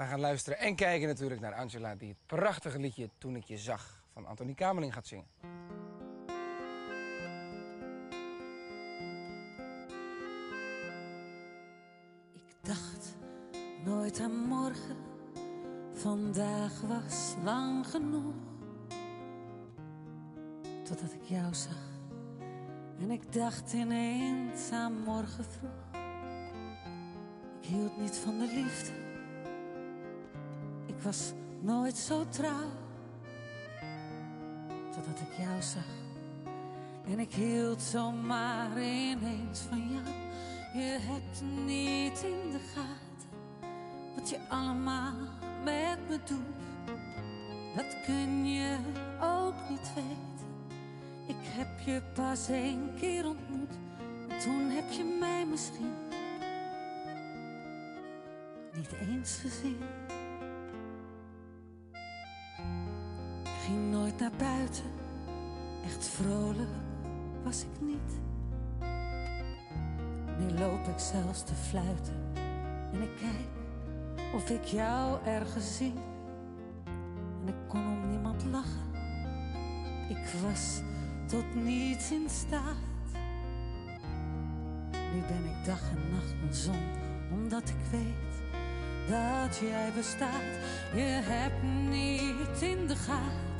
We gaan luisteren en kijken natuurlijk naar Angela... die het prachtige liedje Toen ik je zag van Antonie Kamerling gaat zingen. Ik dacht nooit aan morgen, vandaag was lang genoeg. Totdat ik jou zag en ik dacht ineens aan morgen vroeg. Ik hield niet van de liefde, was nooit zo trouw. Totdat ik jou zag en ik hield zomaar ineens van jou. Je hebt niet in de gaten wat je allemaal met me doet. Dat kun je ook niet weten. Ik heb je pas één keer ontmoet. En toen heb je mij misschien niet eens gezien. Nooit naar buiten, echt vrolijk was ik niet. Nu loop ik zelfs te fluiten en ik kijk of ik jou ergens zie. En ik kon om niemand lachen, ik was tot niets in staat. Nu ben ik dag en nacht een zon, omdat ik weet dat jij bestaat. Je hebt niet in de gaten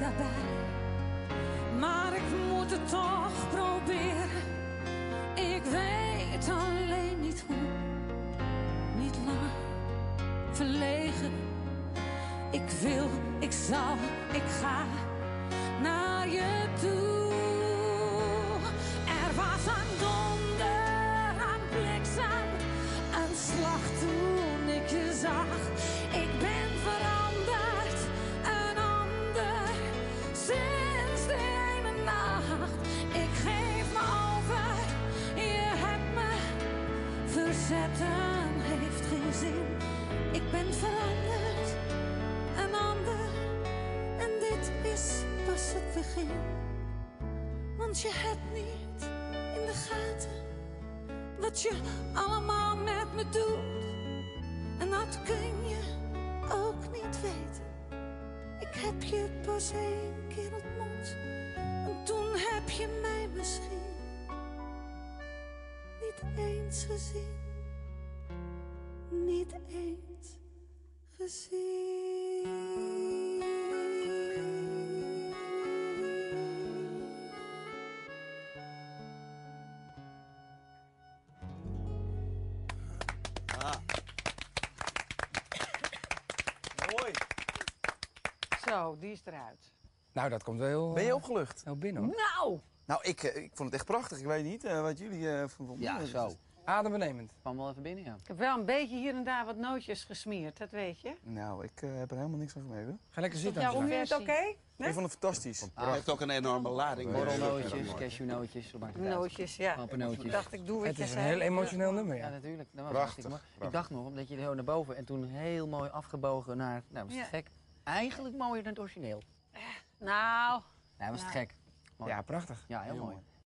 daarbij? Maar ik moet het toch proberen. Ik weet alleen niet hoe. Niet lang verlegen. Ik wil, ik zal, ik ga verzetten, heeft geen zin. Ik ben veranderd, een ander, en dit is pas het begin. Want je hebt niet in de gaten wat je allemaal met me doet. En dat kun je ook niet weten. Ik heb je pas één keer ontmoet. En toen heb je mij misschien niet eens gezien. Niet eens gezien. Mooi. Zo, die is eruit. Nou, dat komt wel heel, Ben je eh, opgelucht? heel binnen hoor. Nou! Nou, ik, eh, ik vond het echt prachtig. Ik weet niet eh, wat jullie eh van vonden. Ja, zo. Adembenemend. Kwam wel even binnen, ja. Ik heb wel een beetje hier en daar wat nootjes gesmeerd, dat weet je. Nou, ik eh, heb er helemaal niks van gemerkt. Ga lekker zitten. Vind je het oké? Nee? Ik vond het fantastisch. Het heeft ook een enorme lading. Borrelnootjes, cashewnootjes, het uit. Nootjes, ja. Knappernootjes. Ik dacht, ik doe wat Het je is een heel emotioneel nummer, Ja, ja. natuurlijk. Dat was Prachtig, hartstikke mooi. Ik dacht nog, omdat je heel naar boven en toen heel mooi afgebogen naar... Nou, was het Ja. gek. Eigenlijk mooier dan het origineel. Nou, Ja, was het Ja. gek. Mooi. Ja, prachtig. Ja, heel mooi.